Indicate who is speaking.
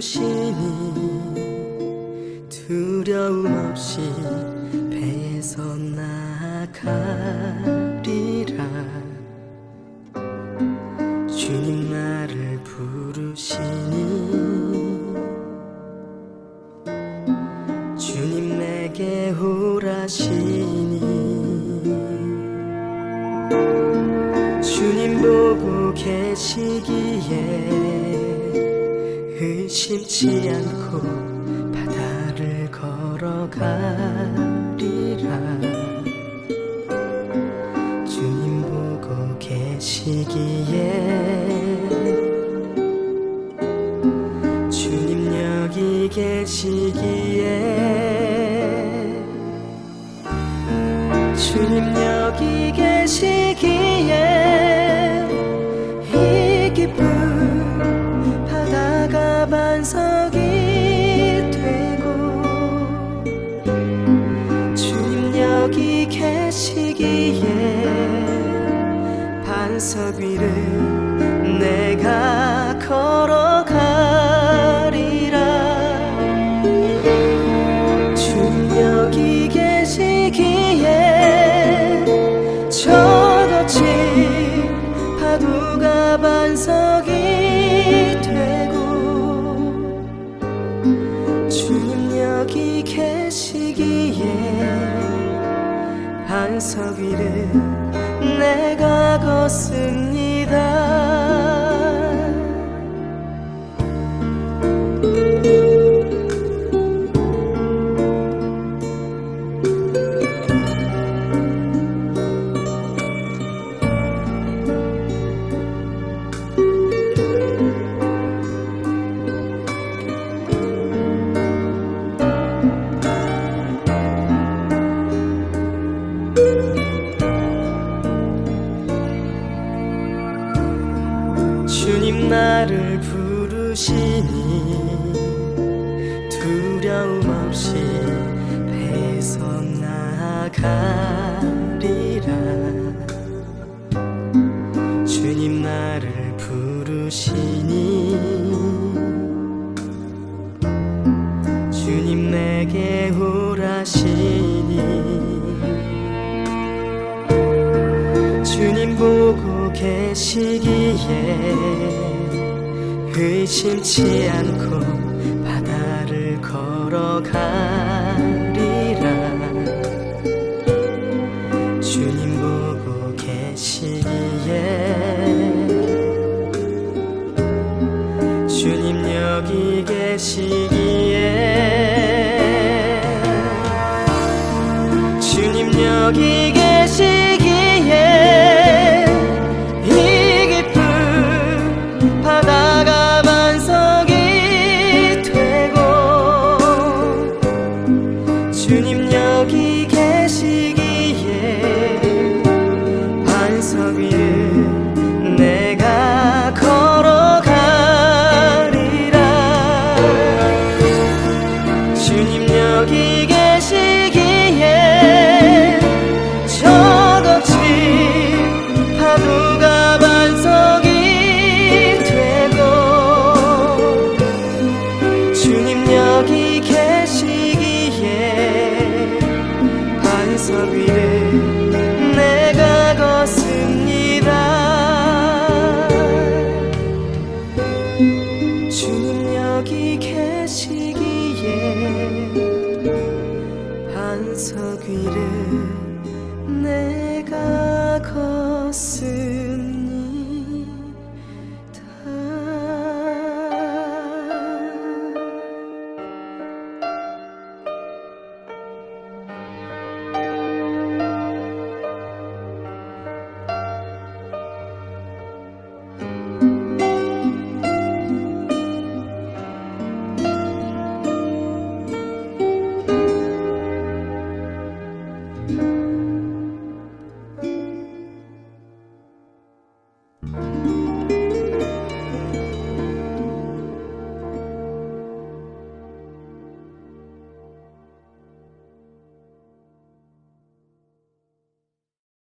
Speaker 1: 부르시니 두려움 없이 배에서 나가리라. 주님 나를 부르시니 주님 내게 오라시니 주님 보고 계시기에 의심치 않고 바다를 걸어가리라. 주님 보고 계시기에 주님 여기 계시기에 주님 여기 계시기에 반석 위를 내가 걸어가리라. 주님 여기 계시기에 저같이 파도가 반석이 되고 주님 여기 계시기에 반석 위를 내가 걷습니다 나를 부르시니 두려움 없이 배에서 나가리라. 주님 나를 부르시니 주님 내게 오라시니 주님 보고 계시기에 의심치 않고 바다를 걸어가리라. 주님 보고 계시기에 주님 여기 계시기에 주님 여기 주님 여기 계시기 gün